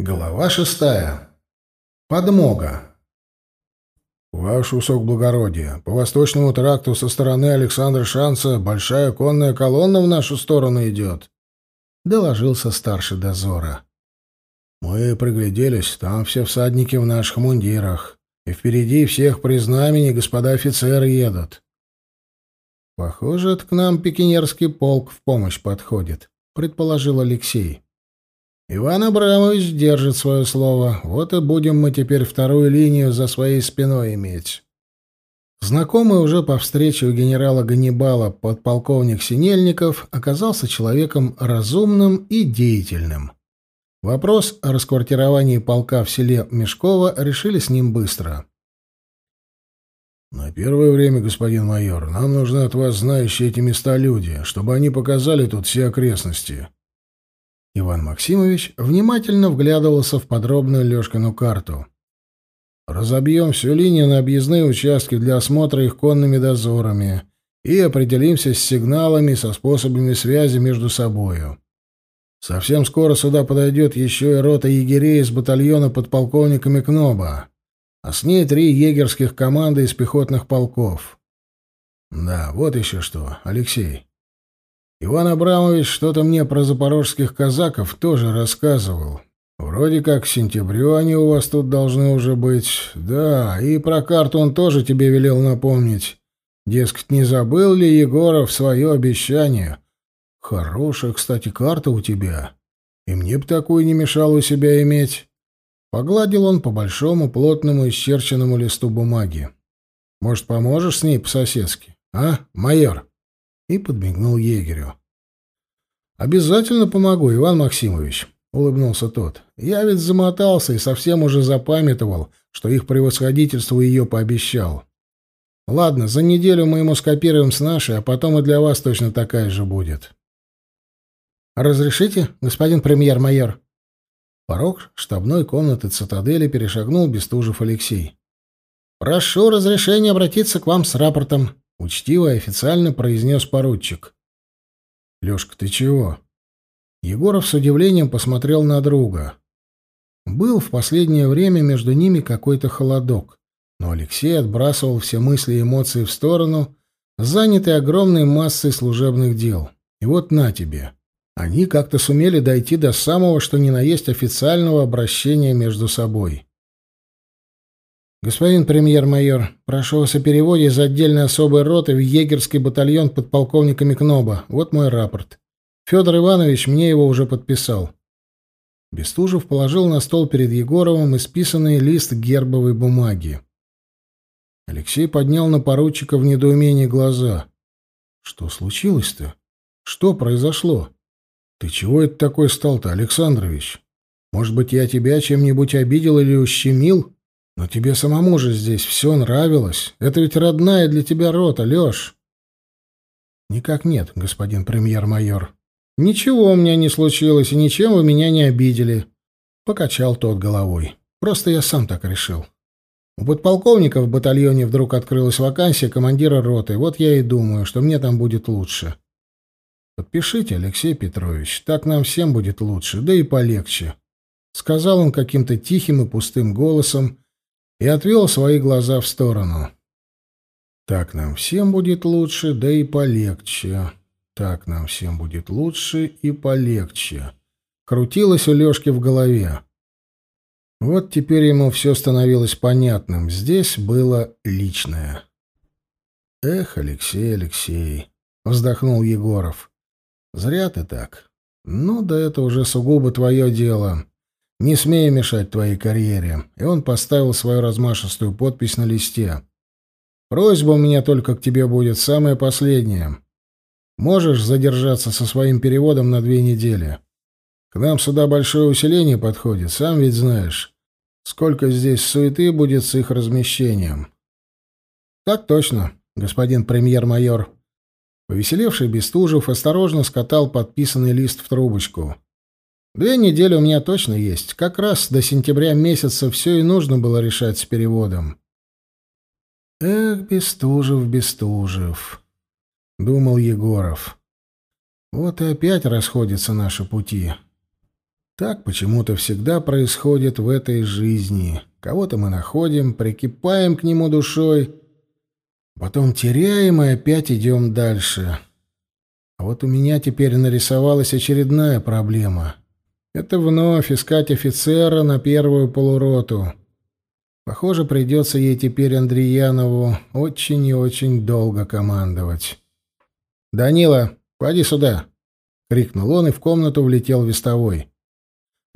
Глава шестая. Подмога. «Ваш усок благородия, по восточному тракту со стороны Александра Шанца большая конная колонна в нашу сторону идет», — доложился старший дозора. «Мы пригляделись, там все всадники в наших мундирах, и впереди всех при знамени господа офицеры едут». «Похоже, это к нам пекинерский полк в помощь подходит», — предположил Алексей. Иван Абрамович держит свое слово. Вот и будем мы теперь вторую линию за своей спиной иметь. Знакомый уже по встрече у генерала Ганнибала подполковник Синельников оказался человеком разумным и деятельным. Вопрос о расквартировании полка в селе Мешково решили с ним быстро. «На первое время, господин майор, нам нужны от вас знающие эти места люди, чтобы они показали тут все окрестности», Иван Максимович внимательно вглядывался в подробную Лёшкину карту. «Разобьем всю линию на объездные участки для осмотра их конными дозорами и определимся с сигналами, со способами связи между собою. Совсем скоро сюда подойдет еще и рота егерей из батальона подполковниками Кноба, а с ней три егерских команды из пехотных полков. Да, вот еще что, Алексей. Иван Абрамович что-то мне про запорожских казаков тоже рассказывал. Вроде как к сентябрю они у вас тут должны уже быть. Да, и про карту он тоже тебе велел напомнить. Дескать, не забыл ли Егоров свое обещание? Хорошая, кстати, карта у тебя. И мне б такую не мешало у себя иметь. Погладил он по большому, плотному, исчерченному листу бумаги. Может, поможешь с ней по-соседски, а, майор? И подмигнул егерю. «Обязательно помогу, Иван Максимович», — улыбнулся тот. «Я ведь замотался и совсем уже запамятовал, что их превосходительство ее пообещал. Ладно, за неделю мы ему скопируем с нашей, а потом и для вас точно такая же будет». «Разрешите, господин премьер-майор?» Порог штабной комнаты цитадели перешагнул Бестужев Алексей. «Прошу разрешения обратиться к вам с рапортом», — учтиво и официально произнес поручик. «Лешка, ты чего?» Егоров с удивлением посмотрел на друга. Был в последнее время между ними какой-то холодок, но Алексей отбрасывал все мысли и эмоции в сторону, занятый огромной массой служебных дел. И вот на тебе. Они как-то сумели дойти до самого, что ни на есть официального обращения между собой. «Господин премьер-майор, прошу вас о переводе из отдельной особой роты в егерский батальон подполковника Кноба. Вот мой рапорт. Федор Иванович мне его уже подписал». Бестужев положил на стол перед Егоровым исписанный лист гербовой бумаги. Алексей поднял на поручика в недоумении глаза. «Что случилось-то? Что произошло? Ты чего это такой стал-то, Александрович? Может быть, я тебя чем-нибудь обидел или ущемил?» Но тебе самому же здесь все нравилось. Это ведь родная для тебя рота, Лёш. Никак нет, господин премьер-майор. Ничего у меня не случилось, и ничем вы меня не обидели. Покачал тот головой. Просто я сам так решил. У подполковника в батальоне вдруг открылась вакансия командира роты. Вот я и думаю, что мне там будет лучше. Подпишите, Алексей Петрович, так нам всем будет лучше, да и полегче. Сказал он каким-то тихим и пустым голосом, и отвел свои глаза в сторону. «Так нам всем будет лучше, да и полегче. Так нам всем будет лучше и полегче». Крутилось у Лёшки в голове. Вот теперь ему все становилось понятным. Здесь было личное. «Эх, Алексей, Алексей!» — вздохнул Егоров. «Зря ты так. Ну, да это уже сугубо твое дело. Не смею мешать твоей карьере. И он поставил свою размашистую подпись на листе. Просьба у меня только к тебе будет самая последняя. Можешь задержаться со своим переводом на две недели. К нам сюда большое усиление подходит, сам ведь знаешь. Сколько здесь суеты будет с их размещением. Так точно, господин премьер-майор. Повеселевший Бестужев осторожно скатал подписанный лист в трубочку. Две недели у меня точно есть. Как раз до сентября месяца все и нужно было решать с переводом. Эх, Бестужев, Бестужев, думал Егоров. Вот и опять расходятся наши пути. Так почему-то всегда происходит в этой жизни. Кого-то мы находим, прикипаем к нему душой, потом теряем и опять идем дальше. А вот у меня теперь нарисовалась очередная проблема. Это вновь искать офицера на первую полуроту. Похоже, придется ей теперь Андреянову очень и очень долго командовать. «Данила, поди сюда!» — крикнул он, и в комнату влетел вестовой.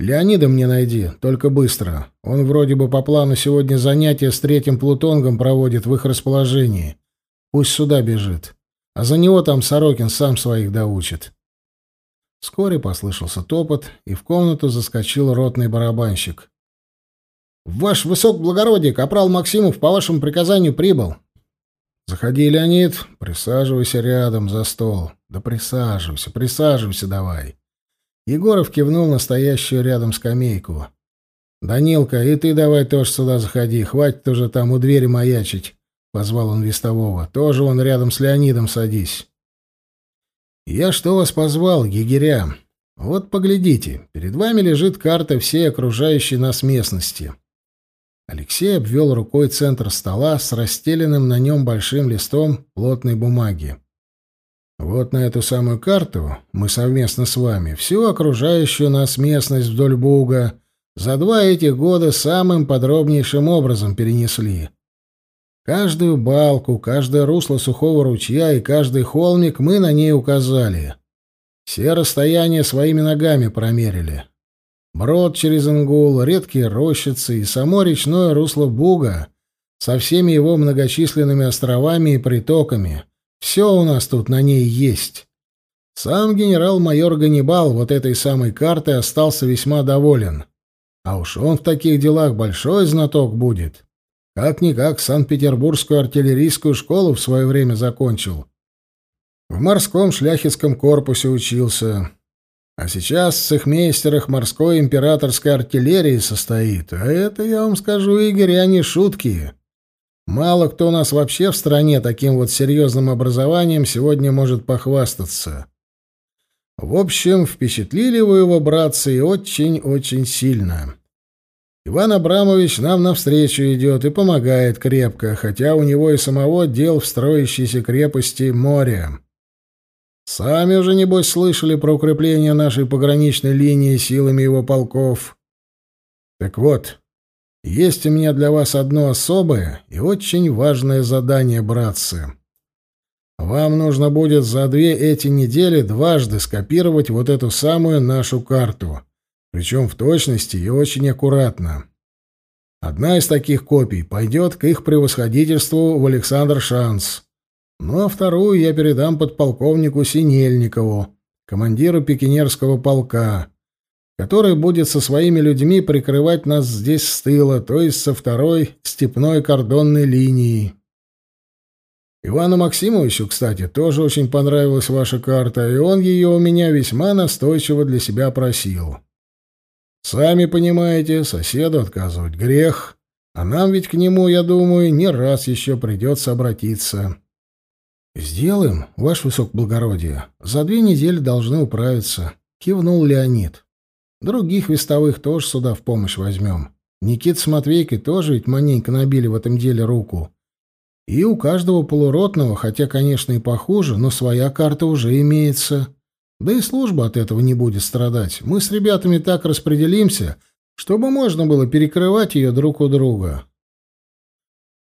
«Леонида мне найди, только быстро. Он вроде бы по плану сегодня занятия с третьим Плутонгом проводит в их расположении. Пусть сюда бежит. А за него там Сорокин сам своих доучит». Вскоре послышался топот, и в комнату заскочил ротный барабанщик. «Ваш высокоблагородие, капрал Максимов по вашему приказанию прибыл». «Заходи, Леонид, присаживайся рядом за стол. Да присаживайся, присаживайся давай». Егоров кивнул на стоящую рядом скамейку. «Данилка, и ты давай тоже сюда заходи, хватит уже там у двери маячить», — позвал он вестового. «Тоже он рядом с Леонидом садись». «Я что вас позвал, егеря? Вот поглядите, перед вами лежит карта всей окружающей нас местности. Алексей обвел рукой центр стола с расстеленным на нем большим листом плотной бумаги. Вот на эту самую карту мы совместно с вами всю окружающую нас местность вдоль Буга за два этих года самым подробнейшим образом перенесли. Каждую балку, каждое русло сухого ручья и каждый холмик мы на ней указали. Все расстояния своими ногами промерили. Брод через Ингул, редкие рощицы и само речное русло Буга со всеми его многочисленными островами и притоками. Все у нас тут на ней есть. Сам генерал-майор Ганнибал вот этой самой картой остался весьма доволен. А уж он в таких делах большой знаток будет. Как-никак Санкт-Петербургскую артиллерийскую школу в свое время закончил. В морском шляхетском корпусе учился. А сейчас в цехмейстерах морской императорской артиллерии состоит. А это, я вам скажу, Игорь, а не шутки. Мало кто у нас вообще в стране таким вот серьезным образованием сегодня может похвастаться. В общем, впечатлили вы его, братцы, очень-очень сильно. Иван Абрамович нам навстречу идет и помогает крепко, хотя у него и самого дел в строящейся крепости море. Сами уже, небось, слышали про укрепление нашей пограничной линии силами его полков. Так вот, есть у меня для вас одно особое и очень важное задание, братцы. Вам нужно будет за две эти недели дважды скопировать вот эту самую нашу карту, причем в точности и очень аккуратно. Одна из таких копий пойдет к их превосходительству в Александр Шанс. Ну а вторую я передам подполковнику Синельникову, командиру пикинерского полка, который будет со своими людьми прикрывать нас здесь с тыла, то есть со второй степной кордонной линии. Ивану Максимовичу, кстати, тоже очень понравилась ваша карта, и он ее у меня весьма настойчиво для себя просил. Сами понимаете, соседу отказывать грех, а нам ведь к нему, я думаю, не раз еще придется обратиться. «Сделаем, ваше высокоблагородие. За две недели должны управиться», — кивнул Леонид. «Других вестовых тоже сюда в помощь возьмем. Никит с Матвейкой тоже ведь маненько набили в этом деле руку. И у каждого полуротного, хотя, конечно, и похуже, но своя карта уже имеется. Да и служба от этого не будет страдать. Мы с ребятами так распределимся, чтобы можно было перекрывать ее друг у друга».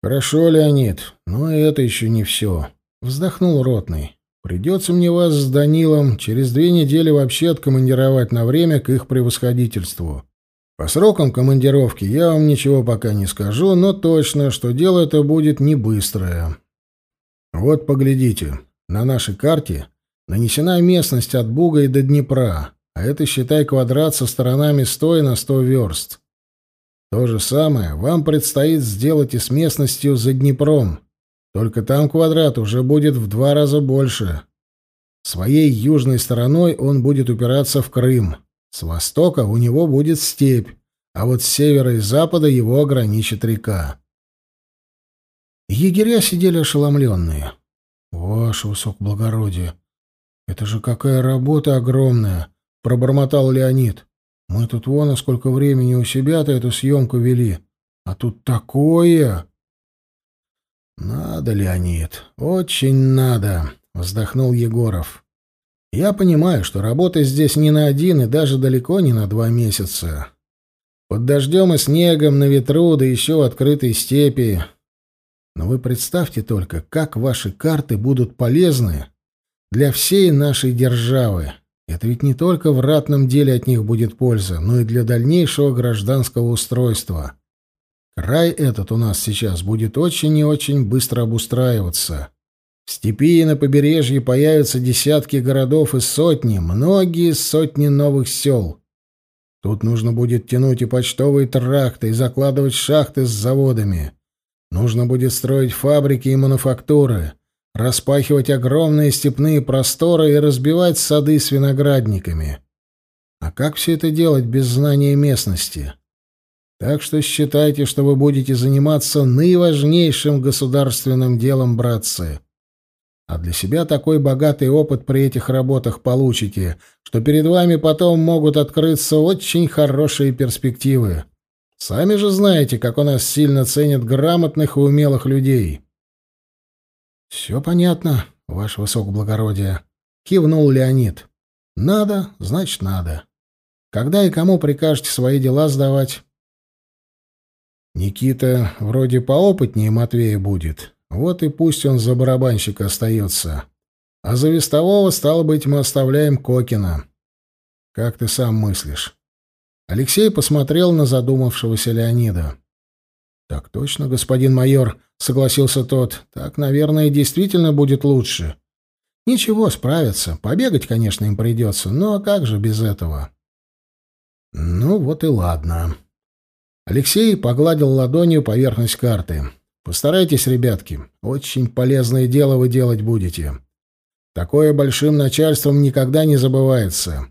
«Хорошо, Леонид, но это еще не все». Вздохнул ротный. Придется мне вас с Данилом через две недели вообще откомандировать на время к их превосходительству. По срокам командировки я вам ничего пока не скажу, но точно, что дело это будет не быстрое. Вот поглядите, на нашей карте нанесена местность от Буга и до Днепра, а это, считай, квадрат со сторонами 100 на 100 верст. То же самое вам предстоит сделать и с местностью за Днепром. Только там квадрат уже будет в два раза больше. Своей южной стороной он будет упираться в Крым. С востока у него будет степь, а вот с севера и запада его ограничит река. Егеря сидели ошеломленные. «Ваше высокоблагородие, это же какая работа огромная!» — пробормотал Леонид. Мы тут вон, сколько времени у себя-то эту съемку вели. А тут такое... «Надо, Леонид, очень надо», — вздохнул Егоров. «Я понимаю, что работы здесь не на один и даже далеко не на два месяца. Под дождем и снегом, на ветру, да еще в открытой степи. Но вы представьте только, как ваши карты будут полезны для всей нашей державы. Это ведь не только в ратном деле от них будет польза, но и для дальнейшего гражданского устройства. Край этот у нас сейчас будет очень и очень быстро обустраиваться. В степи и на побережье появятся десятки городов и сотни, многие сотни новых сел. Тут нужно будет тянуть и почтовые тракты, и закладывать шахты с заводами. Нужно будет строить фабрики и мануфактуры, распахивать огромные степные просторы и разбивать сады с виноградниками. А как все это делать без знания местности? Так что считайте, что вы будете заниматься наиважнейшим государственным делом, братцы. А для себя такой богатый опыт при этих работах получите, что перед вами потом могут открыться очень хорошие перспективы. Сами же знаете, как у нас сильно ценят грамотных и умелых людей. — Все понятно, ваше высокоблагородие, — кивнул Леонид. — Надо, значит, надо. Когда и кому прикажете свои дела сдавать? Никита вроде поопытнее Матвея будет. Вот и пусть он за барабанщика остается. А за вестового, стало быть, мы оставляем Кокина. Как ты сам мыслишь?» Алексей посмотрел на задумавшегося Леонида. «Так точно, господин майор», — согласился тот. «Так, наверное, действительно будет лучше. Ничего, справятся. Побегать, конечно, им придется, но как же без этого?» «Ну вот и ладно». Алексей погладил ладонью поверхность карты. «Постарайтесь, ребятки. Очень полезное дело вы делать будете. Такое большим начальством никогда не забывается.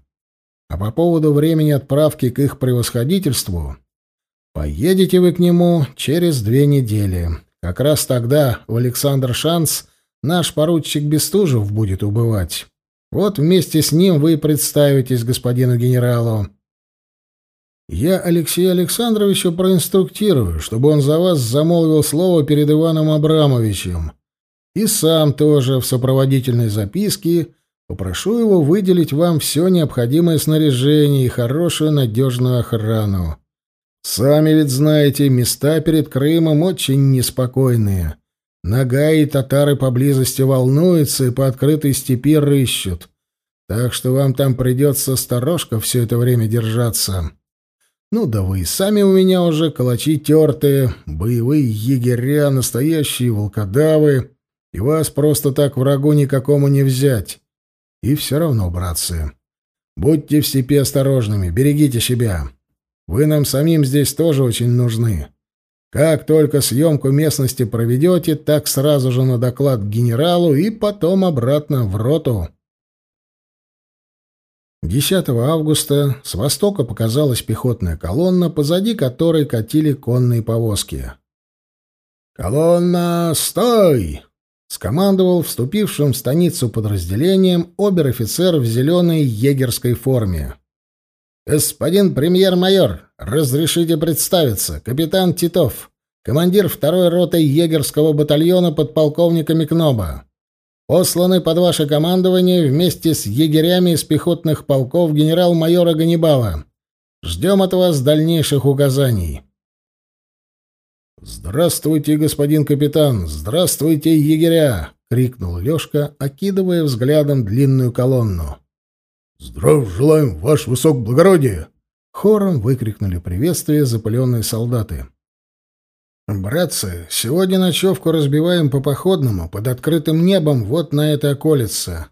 А по поводу времени отправки к их превосходительству, поедете вы к нему через две недели. Как раз тогда в Александр Шанс наш поручик Бестужев будет убывать. Вот вместе с ним вы представитесь господину генералу. Я Алексея Александровича проинструктирую, чтобы он за вас замолвил слово перед Иваном Абрамовичем. И сам тоже в сопроводительной записке попрошу его выделить вам все необходимое снаряжение и хорошую надежную охрану. Сами ведь знаете, места перед Крымом очень неспокойные. Нога и татары поблизости волнуются и по открытой степи рыщут. Так что вам там придется сторожка все это время держаться. Ну да вы и сами у меня уже калачи тертые, боевые егеря, настоящие волкодавы, и вас просто так врагу никакому не взять. И все равно, братцы, будьте в степи осторожными, берегите себя. Вы нам самим здесь тоже очень нужны. Как только съемку местности проведете, так сразу же на доклад к генералу и потом обратно в роту». 10 августа с востока показалась пехотная колонна, позади которой катили конные повозки. «Колонна, стой!» — скомандовал вступившим в станицу подразделением обер-офицер в зеленой егерской форме. «Господин премьер-майор, разрешите представиться. Капитан Титов, командир второй роты егерского батальона подполковника Микноба посланы под ваше командование вместе с егерями из пехотных полков генерал-майора Ганнибала. Ждем от вас дальнейших указаний». «Здравствуйте, господин капитан! Здравствуйте, егеря!» — крикнул Лёшка, окидывая взглядом длинную колонну. «Здравия желаем, ваше высокоблагородие!» Хором выкрикнули приветствие запыленные солдаты. «Братцы, сегодня ночевку разбиваем по походному, под открытым небом, вот на этой околице».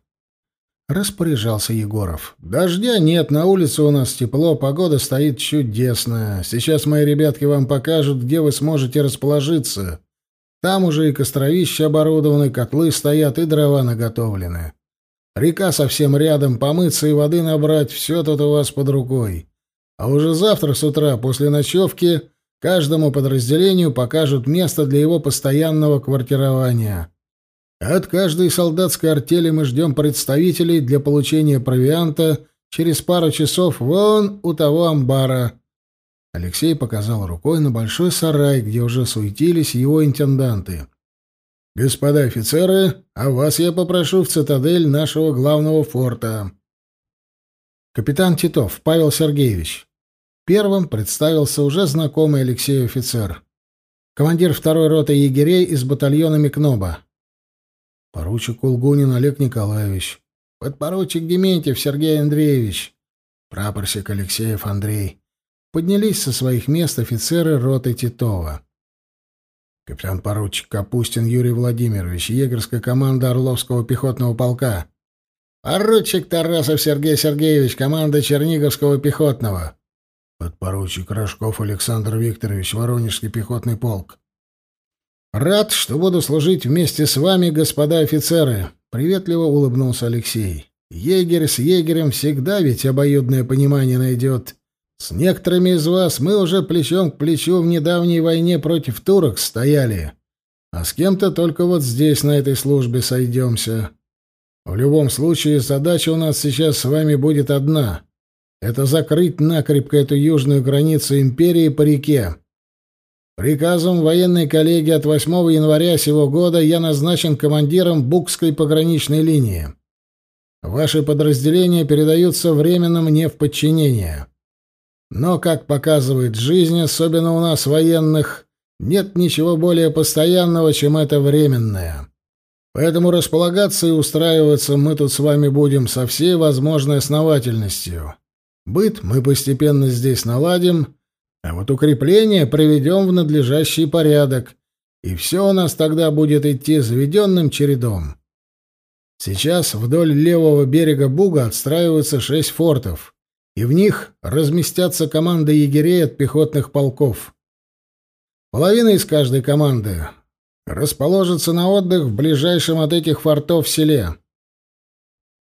Распоряжался Егоров. «Дождя нет, на улице у нас тепло, погода стоит чудесная. Сейчас мои ребятки вам покажут, где вы сможете расположиться. Там уже и костровища оборудованы, котлы стоят, и дрова наготовлены. Река совсем рядом, помыться и воды набрать, все тут у вас под рукой. А уже завтра с утра, после ночевки, Каждому подразделению покажут место для его постоянного квартирования. От каждой солдатской артели мы ждем представителей для получения провианта Через пару часов вон у того амбара». Алексей показал рукой на большой сарай, где уже суетились его интенданты. «Господа офицеры, а вас я попрошу в цитадель нашего главного форта». Капитан Титов Павел Сергеевич. Первым представился уже знакомый Алексею офицер. Командир второй роты егерей из батальона Микноба. Поручик Кулгунин Олег Николаевич. Подпоручик Дементьев Сергей Андреевич. Прапорщик Алексеев Андрей. Поднялись со своих мест офицеры роты Титова. Капитан-поручик Капустин Юрий Владимирович, егерская команда Орловского пехотного полка. Поручик Тарасов Сергей Сергеевич, команда Черниговского пехотного. Подпоручик Рожков Александр Викторович, Воронежский пехотный полк. Рад, что буду служить вместе с вами, господа офицеры, приветливо улыбнулся Алексей. Егерь с егерем всегда ведь обоюдное понимание найдет. С некоторыми из вас мы уже плечом к плечу в недавней войне против турок стояли, а с кем-то только вот здесь, на этой службе, сойдемся. В любом случае, задача у нас сейчас с вами будет одна — это закрыть накрепко эту южную границу империи по реке. Приказом военной коллегии от 8 января сего года я назначен командиром Букской пограничной линии. Ваши подразделения передаются временно мне в подчинение. Но, как показывает жизнь, особенно у нас военных, нет ничего более постоянного, чем это временное. Поэтому располагаться и устраиваться мы тут с вами будем со всей возможной основательностью. Быт мы постепенно здесь наладим, а вот укрепление приведем в надлежащий порядок, и все у нас тогда будет идти заведенным чередом. Сейчас вдоль левого берега Буга отстраиваются шесть фортов — и в них разместятся команды егерей от пехотных полков. Половина из каждой команды расположится на отдых в ближайшем от этих фортов селе,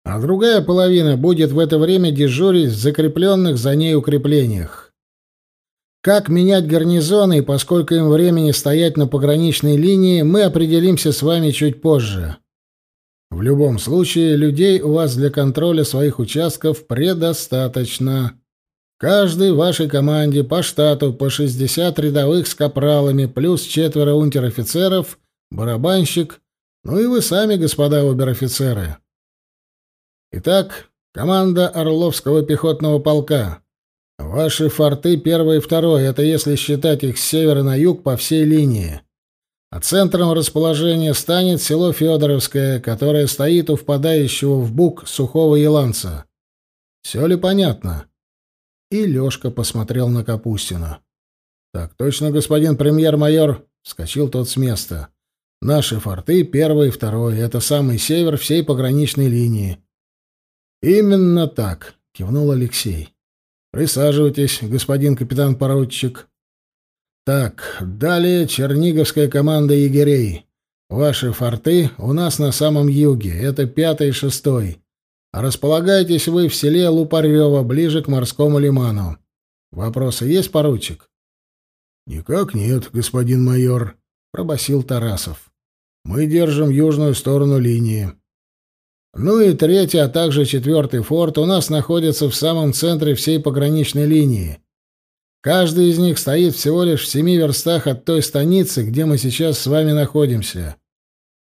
а другая половина будет в это время дежурить в закрепленных за ней укреплениях. Как менять гарнизоны и поскольку им времени стоять на пограничной линии, мы определимся с вами чуть позже. В любом случае, людей у вас для контроля своих участков предостаточно. Каждой вашей команде по штату по 60 рядовых с капралами, плюс четверо унтер-офицеров, барабанщик, ну и вы сами, господа обер-офицеры. Итак, команда Орловского пехотного полка. Ваши форты первый и второй, это если считать их с севера на юг по всей линии а центром расположения станет село Федоровское, которое стоит у впадающего в бук сухого еланца. Все ли понятно? И Лешка посмотрел на Капустина. «Так точно, господин премьер-майор», — вскочил тот с места. «Наши форты, первый и второй, это самый север всей пограничной линии». «Именно так», — кивнул Алексей. «Присаживайтесь, господин капитан-поручик». Так, далее Черниговская команда егерей. Ваши форты у нас на самом юге, это пятый и шестой. Располагаетесь вы в селе Лупарево, ближе к морскому лиману. Вопросы есть, поручик? Никак нет, господин майор, пробасил Тарасов. Мы держим южную сторону линии. Ну и третий, а также четвертый форт у нас находится в самом центре всей пограничной линии. Каждый из них стоит всего лишь в семи верстах от той станицы, где мы сейчас с вами находимся.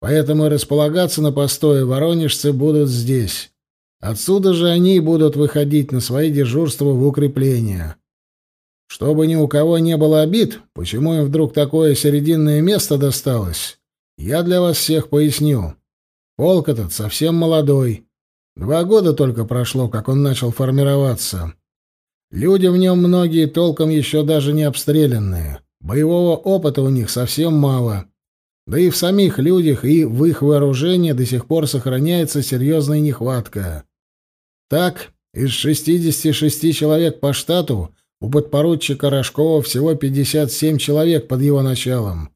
Поэтому располагаться на постое воронежцы будут здесь. Отсюда же они будут выходить на свои дежурства в укрепления. Чтобы ни у кого не было обид, почему им вдруг такое серединное место досталось, я для вас всех поясню. Полк этот совсем молодой. Два года только прошло, как он начал формироваться. Люди в нем многие толком еще даже не обстрелянные. Боевого опыта у них совсем мало. Да и в самих людях и в их вооружении до сих пор сохраняется серьезная нехватка. Так, из 66 человек по штату у подпоручика Рожкова всего 57 человек под его началом.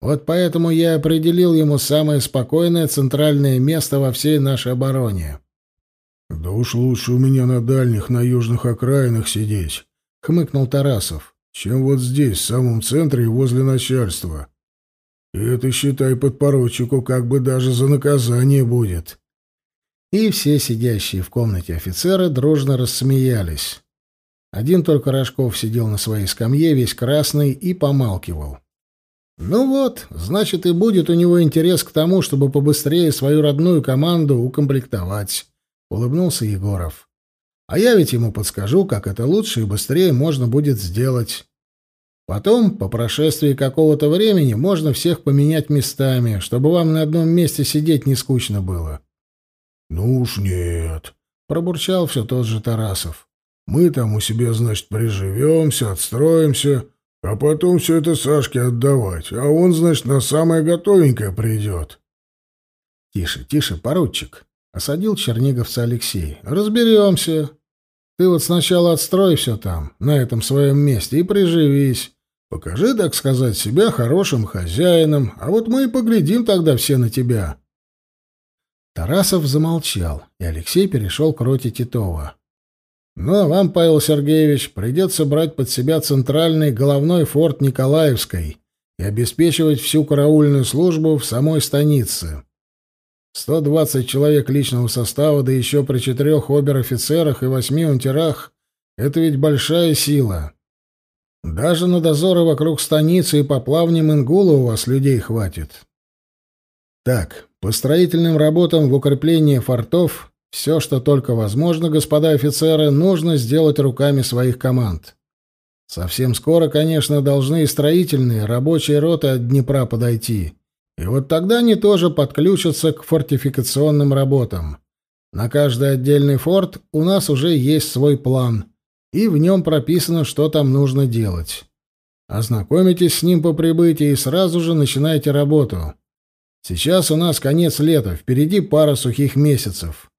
Вот поэтому я определил ему самое спокойное центральное место во всей нашей обороне. «Да уж лучше у меня на дальних, на южных окраинах сидеть», — хмыкнул Тарасов, — «чем вот здесь, в самом центре и возле начальства. И это, считай, подпоручику как бы даже за наказание будет». И все сидящие в комнате офицеры дружно рассмеялись. Один только Рожков сидел на своей скамье, весь красный, и помалкивал. Ну вот, значит, и будет у него интерес к тому, чтобы побыстрее свою родную команду укомплектовать, улыбнулся Егоров. А я ведь ему подскажу, как это лучше и быстрее можно будет сделать. Потом, по прошествии какого-то времени, можно всех поменять местами, чтобы вам на одном месте сидеть не скучно было. — Ну уж нет, — пробурчал все тот же Тарасов. — Мы там у себя, значит, приживемся, отстроимся, а потом все это Сашке отдавать, а он, значит, на самое готовенькое придет. — Тише, тише, поручик, — осадил черниговца Алексей. — Разберемся. Ты вот сначала отстрой все там, на этом своем месте, и приживись. Покажи, так сказать, себя хорошим хозяином, а вот мы и поглядим тогда все на тебя. Тарасов замолчал, и Алексей перешел к роте Титова. Ну, а вам, Павел Сергеевич, придется брать под себя центральный головной форт Николаевской и обеспечивать всю караульную службу в самой станице. 120 человек личного состава, да еще при четырех обер-офицерах и восьми унтерах — это ведь большая сила. Даже на дозоры вокруг станицы и по плавням Ингула у вас людей хватит. Так, по строительным работам в укреплении фортов все, что только возможно, господа офицеры, нужно сделать руками своих команд. Совсем скоро, конечно, должны и строительные, рабочие роты от Днепра подойти. И вот тогда они тоже подключатся к фортификационным работам. На каждый отдельный форт у нас уже есть свой план, и в нем прописано, что там нужно делать. Ознакомитесь с ним по прибытии и сразу же начинайте работу. Сейчас у нас конец лета, впереди пара сухих месяцев.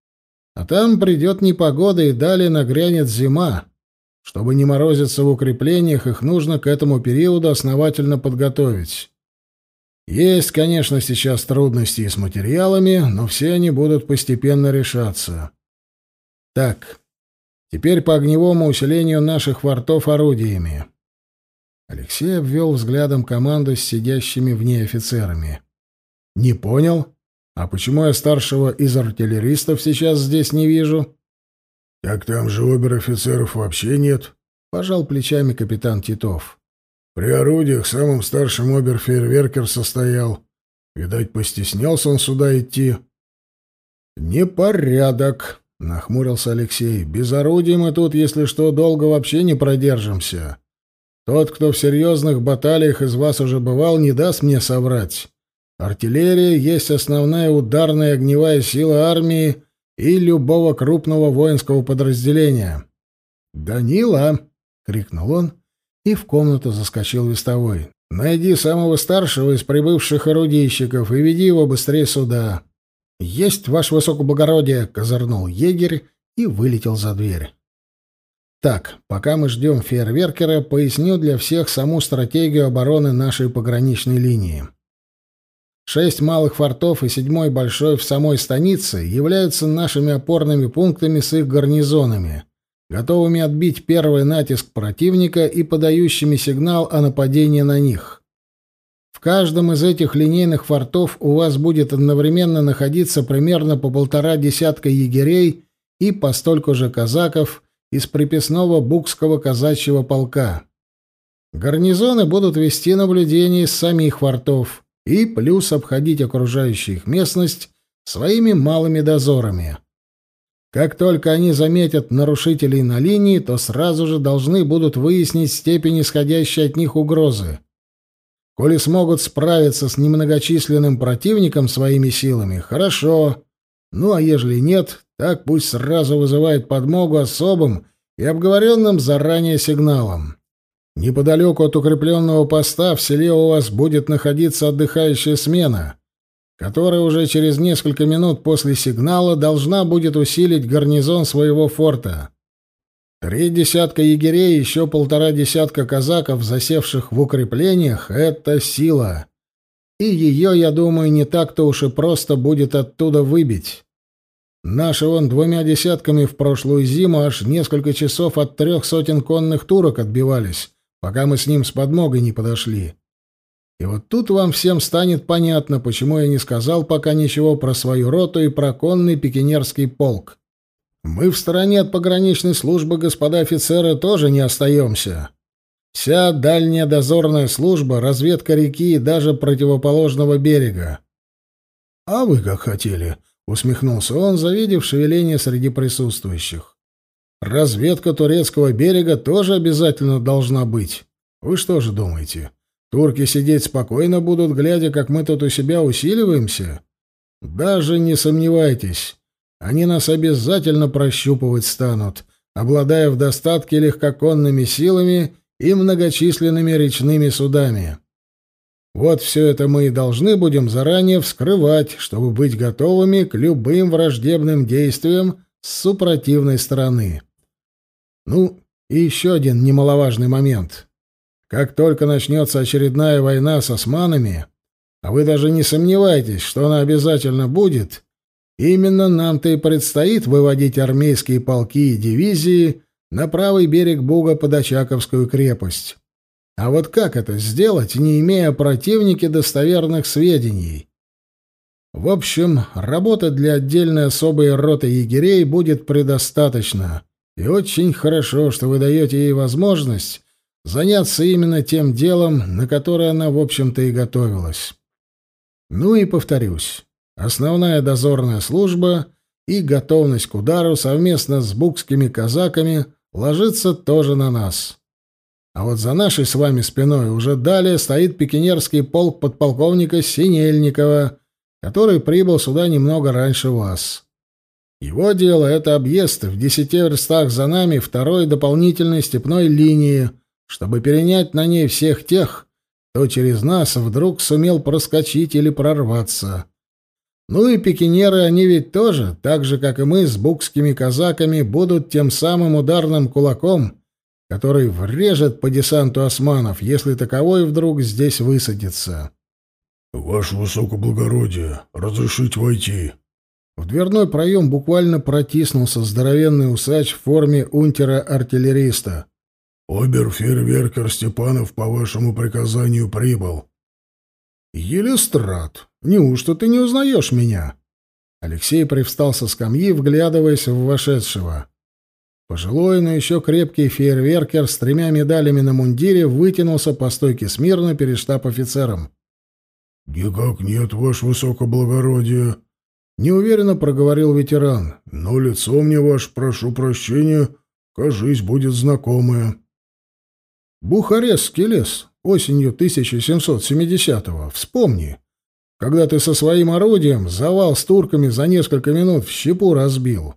А там придет непогода и далее нагрянет зима. Чтобы не морозиться в укреплениях, их нужно к этому периоду основательно подготовить. Есть, конечно, сейчас трудности с материалами, но все они будут постепенно решаться. Так, теперь по огневому усилению наших фортов орудиями. Алексей обвел взглядом команду с сидящими в ней офицерами. «Не понял?» А почему я старшего из артиллеристов сейчас здесь не вижу? Так там же обер-офицеров вообще нет, пожал плечами капитан Титов. При орудиях самым старшим обер-фейерверкер состоял. Видать, постеснялся он сюда идти. Непорядок, нахмурился Алексей. Без орудий мы тут, если что, долго вообще не продержимся. Тот, кто в серьезных баталиях из вас уже бывал, не даст мне соврать. Артиллерия есть основная ударная огневая сила армии и любого крупного воинского подразделения. «Данила!» — крикнул он, и в комнату заскочил вестовой. «Найди самого старшего из прибывших орудийщиков и веди его быстрее сюда». «Есть, ваше высокоблагородие!» — козырнул егерь и вылетел за дверь. Так, пока мы ждем фейерверкера, поясню для всех саму стратегию обороны нашей пограничной линии. Шесть малых фортов и седьмой большой в самой станице являются нашими опорными пунктами с их гарнизонами, готовыми отбить первый натиск противника и подающими сигнал о нападении на них. В каждом из этих линейных фортов у вас будет одновременно находиться примерно по полтора десятка егерей и по столько же казаков из приписного Букского казачьего полка. Гарнизоны будут вести наблюдение из самих фортов – и плюс обходить окружающую их местность своими малыми дозорами. Как только они заметят нарушителей на линии, то сразу же должны будут выяснить степень исходящей от них угрозы. Коли смогут справиться с немногочисленным противником своими силами, хорошо. Ну а ежели нет, так пусть сразу вызывает подмогу особым и обговоренным заранее сигналом. Неподалеку от укрепленного поста в селе у вас будет находиться отдыхающая смена, которая уже через несколько минут после сигнала должна будет усилить гарнизон своего форта. Три десятка егерей и еще полтора десятка казаков, засевших в укреплениях, — это сила. И ее, я думаю, не так-то уж и просто будет оттуда выбить. Наши вон двумя десятками в прошлую зиму аж несколько часов от трех сотен конных турок отбивались, пока мы с ним с подмогой не подошли. И вот тут вам всем станет понятно, почему я не сказал пока ничего про свою роту и про конный пикинерский полк. Мы в стороне от пограничной службы, господа офицеры, тоже не остаемся. Вся дальняя дозорная служба, разведка реки и даже противоположного берега. — А вы как хотели, — усмехнулся он, завидев шевеление среди присутствующих. — Разведка турецкого берега тоже обязательно должна быть. Вы что же думаете, турки сидеть спокойно будут, глядя, как мы тут у себя усиливаемся? Даже не сомневайтесь, они нас обязательно прощупывать станут, обладая в достатке легкоконными силами и многочисленными речными судами. Вот все это мы и должны будем заранее вскрывать, чтобы быть готовыми к любым враждебным действиям с супротивной стороны. Ну, и еще один немаловажный момент. Как только начнется очередная война с османами, а вы даже не сомневайтесь, что она обязательно будет, именно нам-то и предстоит выводить армейские полки и дивизии на правый берег Буга под Очаковскую крепость. А вот как это сделать, не имея противники достоверных сведений? В общем, работы для отдельной особой роты егерей будет предостаточно. И очень хорошо, что вы даете ей возможность заняться именно тем делом, на которое она, в общем-то, и готовилась. Ну и повторюсь, основная дозорная служба и готовность к удару совместно с букскими казаками — ложится тоже на нас. А вот за нашей с вами спиной уже далее стоит пикинерский полк подполковника Синельникова, который прибыл сюда немного раньше вас. Его дело — это объезд в десяти верстах за нами второй дополнительной степной линии, чтобы перенять на ней всех тех, кто через нас вдруг сумел проскочить или прорваться. Ну и пикинеры, они ведь тоже, так же, как и мы с букскими казаками, будут тем самым ударным кулаком, который врежет по десанту османов, если таковой вдруг здесь высадится. — Ваше высокоблагородие, разрешить войти. В дверной проем буквально протиснулся здоровенный усач в форме унтера-артиллериста. — Обер-фейерверкер Степанов по вашему приказанию прибыл. — Елистрат, Неужто ты не узнаешь меня?» Алексей привстал со скамьи, вглядываясь в вошедшего. Пожилой, но еще крепкий фейерверкер с тремя медалями на мундире вытянулся по стойке смирно перед штаб-офицером. «Никак нет, ваше высокоблагородие», — неуверенно проговорил ветеран. «Но лицо мне ваше, прошу прощения, кажись, будет знакомое». «Бухарестский лес, осенью 1770-го, вспомни когда ты со своим орудием завал с турками за несколько минут в щепу разбил.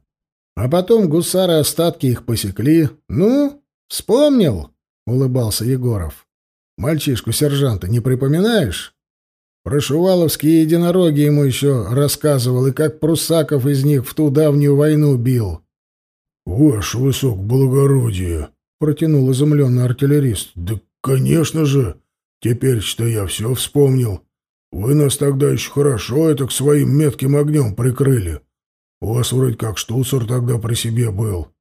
А потом гусары остатки их посекли. Ну, вспомнил, — улыбался Егоров. Мальчишку-сержанта не припоминаешь? Про шуваловские единороги ему еще рассказывал, и как прусаков из них в ту давнюю войну бил. — Ваше высокоблагородие! — протянул изумленный артиллерист. — Да, конечно же! Теперь, что я все вспомнил. Вы нас тогда еще хорошо это к своим метким огнем прикрыли. У вас вроде как штуцер тогда при себе был.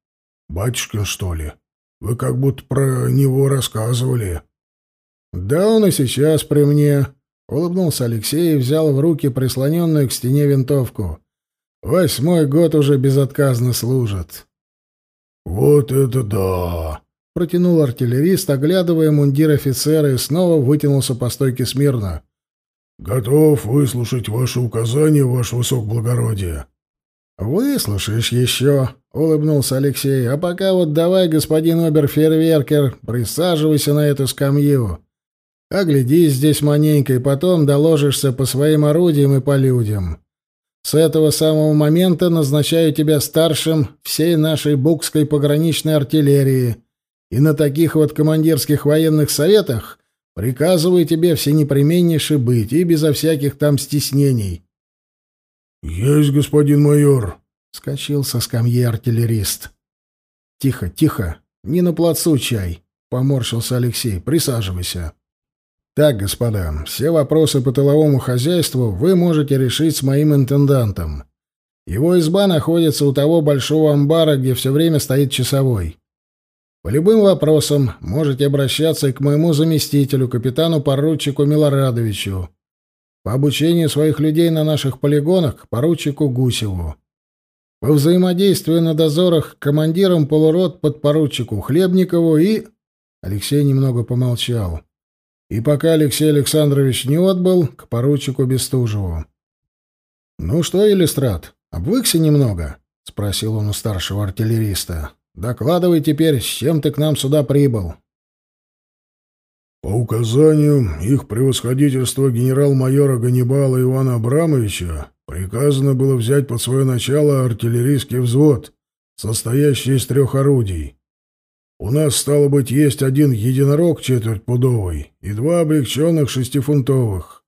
Батюшкин, что ли? Вы как будто про него рассказывали. Да он и сейчас при мне. Улыбнулся Алексей и взял в руки прислоненную к стене винтовку. Восьмой год уже безотказно служит. Вот это да! Протянул артиллерист, оглядывая мундир офицера, и снова вытянулся по стойке смирно. «Готов выслушать ваши указания, ваше высокоблагородие». «Выслушаешь еще», — улыбнулся Алексей. «А пока вот давай, господин оберфейерверкер, присаживайся на эту скамью. Оглядись здесь маленько, и потом доложишься по своим орудиям и по людям. С этого самого момента назначаю тебя старшим всей нашей букской пограничной артиллерии, и на таких вот командирских военных советах Приказываю тебе всенепременнейше быть и безо всяких там стеснений. — Есть, господин майор! — скачал со скамьи артиллерист. — Тихо, тихо, не на плацу чай, — поморщился Алексей. — Присаживайся. — Так, господа, все вопросы по тыловому хозяйству вы можете решить с моим интендантом. Его изба находится у того большого амбара, где все время стоит часовой. По любым вопросам можете обращаться и к моему заместителю, капитану-поручику Милорадовичу. По обучению своих людей на наших полигонах к поручику Гусеву. По взаимодействию на дозорах к командирам полурот подпоручику Хлебникову и... Алексей немного помолчал. И пока Алексей Александрович не отбыл, к поручику Бестужеву. «Ну что, Иллюстрат, обвыкся немного?» — спросил он у старшего артиллериста. «Докладывай теперь, с чем ты к нам сюда прибыл?» По указанию их превосходительства генерал-майора Ганнибала Ивана Абрамовича приказано было взять под свое начало артиллерийский взвод, состоящий из трех орудий. У нас, стало быть, есть один единорог четвертьпудовый и два облегченных шестифунтовых.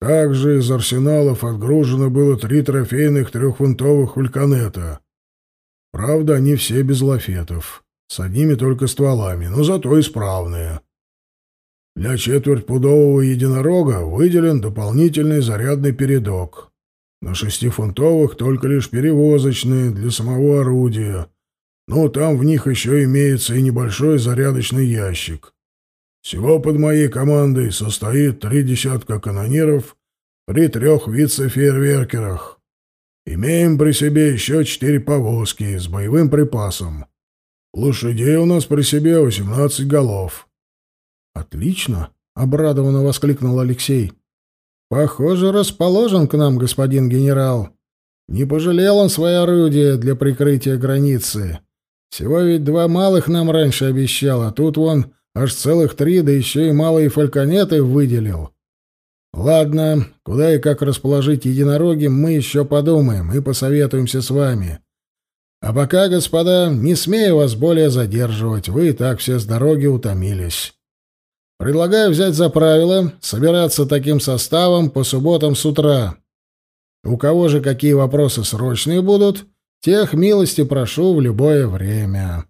Также из арсеналов отгружено было три трофейных трехфунтовых вульканета. Правда, они все без лафетов, с одними только стволами, но зато исправные. Для четвертьпудового единорога выделен дополнительный зарядный передок. На шестифунтовых только лишь перевозочные для самого орудия, но там в них еще имеется и небольшой зарядочный ящик. Всего под моей командой состоит три десятка канониров при трех вице-фейерверкерах. Имеем при себе еще четыре повозки с боевым припасом. Лошадей у нас при себе восемнадцать голов. «Отлично!» — обрадованно воскликнул Алексей. «Похоже, расположен к нам господин генерал. Не пожалел он свои орудия для прикрытия границы. Всего ведь два малых нам раньше обещал, а тут вон Аж целых три, да еще и малые фальконеты выделил. Ладно, куда и как расположить единороги, мы еще подумаем и посоветуемся с вами. А пока, господа, не смею вас более задерживать, вы и так все с дороги утомились. Предлагаю взять за правило собираться таким составом по субботам с утра. У кого же какие вопросы срочные будут, тех милости прошу в любое время.